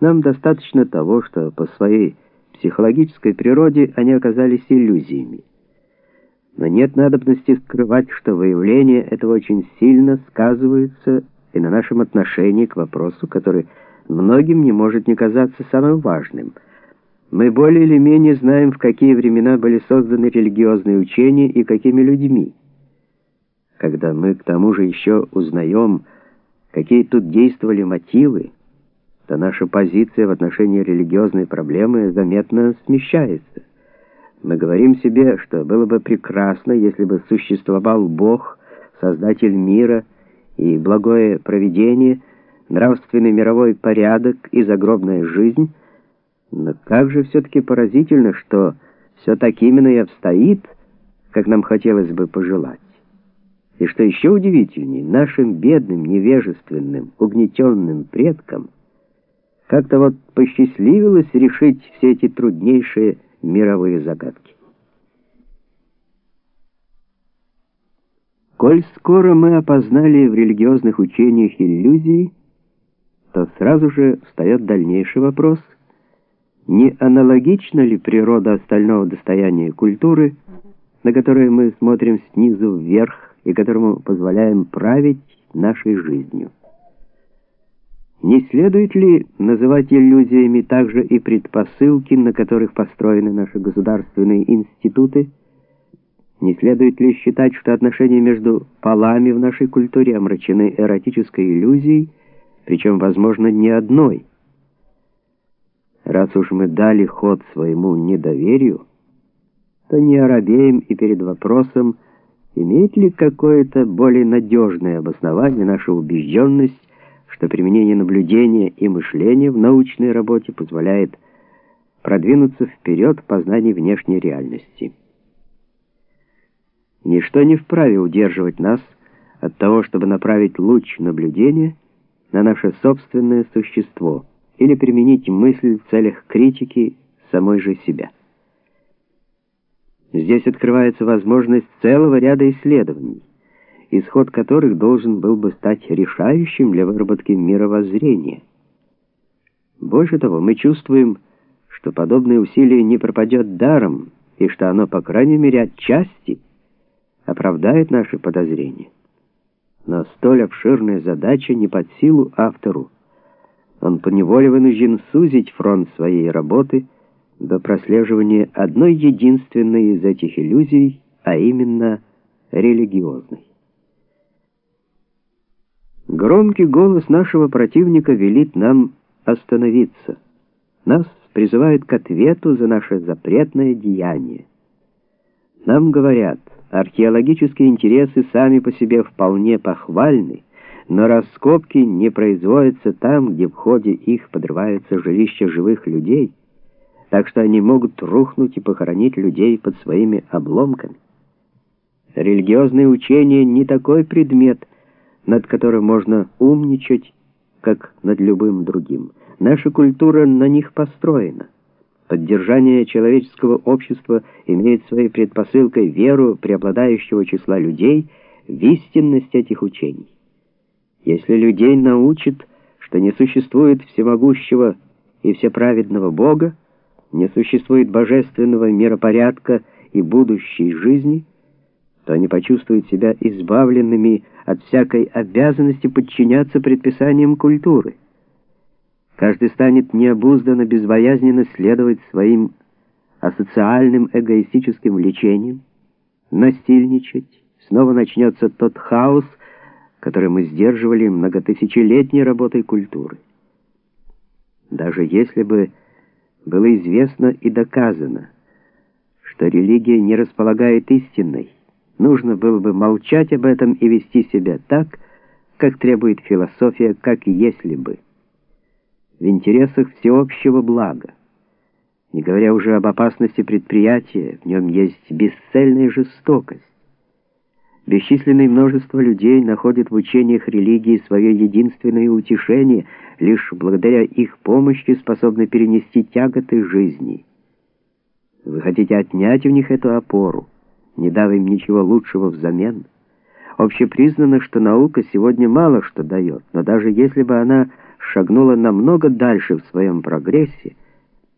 Нам достаточно того, что по своей психологической природе они оказались иллюзиями. Но нет надобности скрывать, что выявление этого очень сильно сказывается и на нашем отношении к вопросу, который многим не может не казаться самым важным. Мы более или менее знаем, в какие времена были созданы религиозные учения и какими людьми. Когда мы к тому же еще узнаем, какие тут действовали мотивы, то наша позиция в отношении религиозной проблемы заметно смещается. Мы говорим себе, что было бы прекрасно, если бы существовал Бог, Создатель мира и благое провидение, нравственный мировой порядок и загробная жизнь, но как же все-таки поразительно, что все так именно и обстоит, как нам хотелось бы пожелать. И что еще удивительнее, нашим бедным, невежественным, угнетенным предкам как-то вот посчастливилось решить все эти труднейшие мировые загадки. Коль скоро мы опознали в религиозных учениях иллюзии, то сразу же встает дальнейший вопрос, не аналогична ли природа остального достояния культуры, на которое мы смотрим снизу вверх и которому позволяем править нашей жизнью. Не следует ли называть иллюзиями также и предпосылки, на которых построены наши государственные институты? Не следует ли считать, что отношения между полами в нашей культуре омрачены эротической иллюзией, причем, возможно, не одной? Раз уж мы дали ход своему недоверию, то не оробеем и перед вопросом, имеет ли какое-то более надежное обоснование наша убежденность, что применение наблюдения и мышления в научной работе позволяет продвинуться вперед в познании внешней реальности. Ничто не вправе удерживать нас от того, чтобы направить луч наблюдения на наше собственное существо или применить мысль в целях критики самой же себя. Здесь открывается возможность целого ряда исследований, исход которых должен был бы стать решающим для выработки мировоззрения. Больше того, мы чувствуем, что подобное усилие не пропадет даром, и что оно, по крайней мере, отчасти оправдает наши подозрения. Но столь обширная задача не под силу автору. Он поневоле вынужден сузить фронт своей работы до прослеживания одной единственной из этих иллюзий, а именно религиозной. Громкий голос нашего противника велит нам остановиться. Нас призывает к ответу за наше запретное деяние. Нам говорят, археологические интересы сами по себе вполне похвальны, но раскопки не производятся там, где в ходе их подрываются жилища живых людей, так что они могут рухнуть и похоронить людей под своими обломками. Религиозное учение не такой предмет, над которым можно умничать, как над любым другим. Наша культура на них построена. Поддержание человеческого общества имеет своей предпосылкой веру преобладающего числа людей в истинность этих учений. Если людей научат, что не существует всемогущего и всеправедного Бога, не существует божественного миропорядка и будущей жизни, то они почувствуют себя избавленными от всякой обязанности подчиняться предписаниям культуры. Каждый станет необузданно, безбоязненно следовать своим асоциальным эгоистическим влечениям, настильничать. Снова начнется тот хаос, который мы сдерживали многотысячелетней работой культуры. Даже если бы было известно и доказано, что религия не располагает истинной, Нужно было бы молчать об этом и вести себя так, как требует философия, как если бы. В интересах всеобщего блага. Не говоря уже об опасности предприятия, в нем есть бесцельная жестокость. Бесчисленное множество людей находит в учениях религии свое единственное утешение, лишь благодаря их помощи способны перенести тяготы жизни. Вы хотите отнять у них эту опору не дав им ничего лучшего взамен. Общепризнано, что наука сегодня мало что дает, но даже если бы она шагнула намного дальше в своем прогрессе,